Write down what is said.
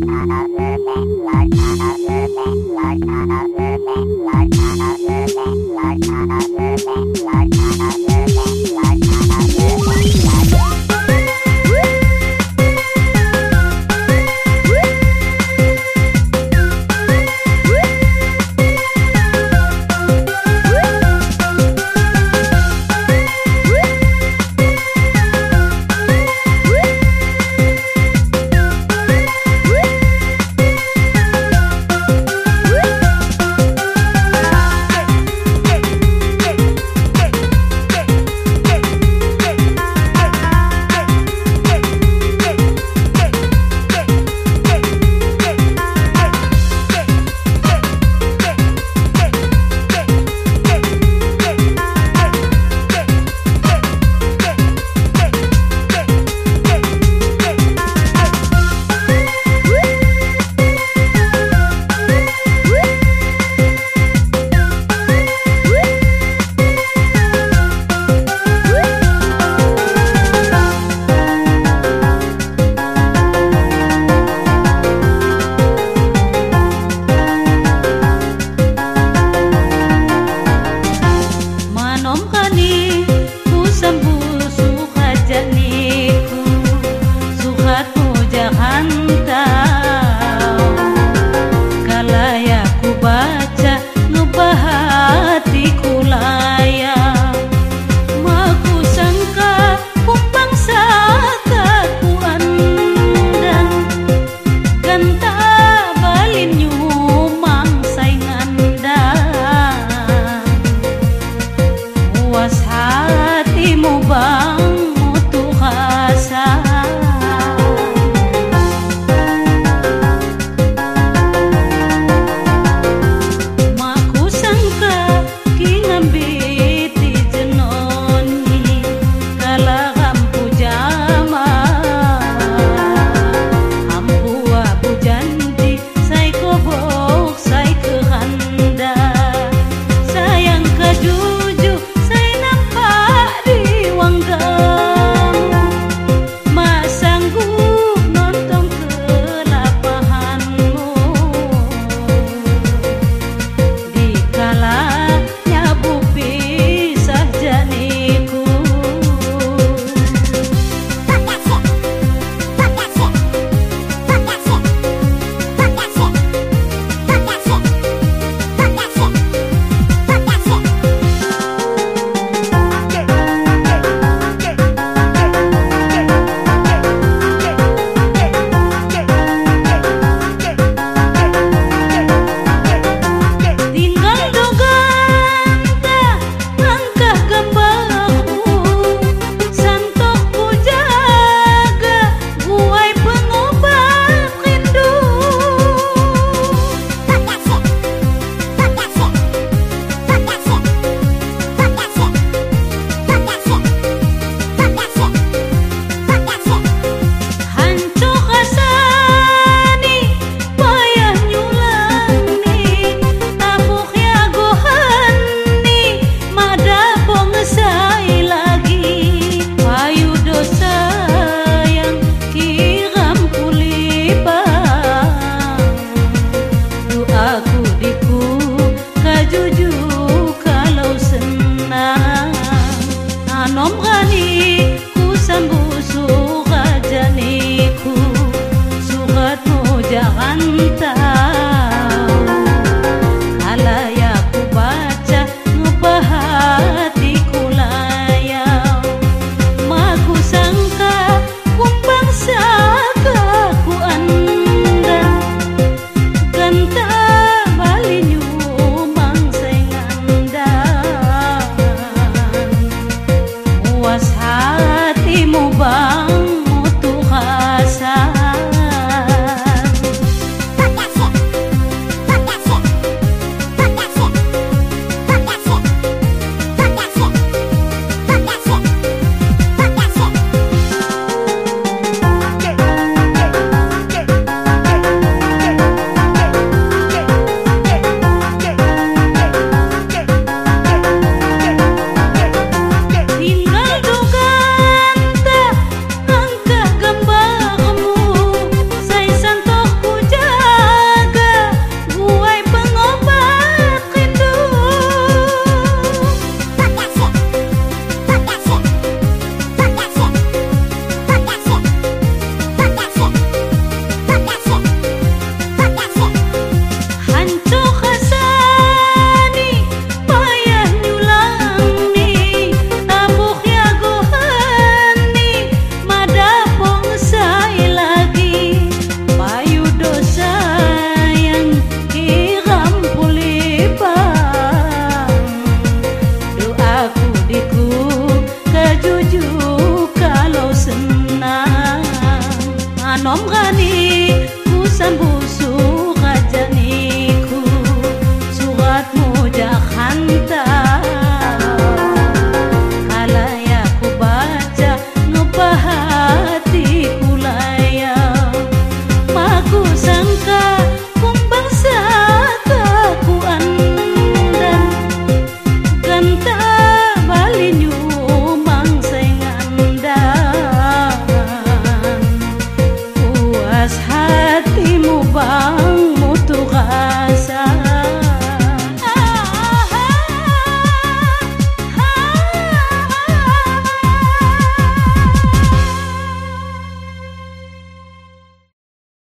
Anom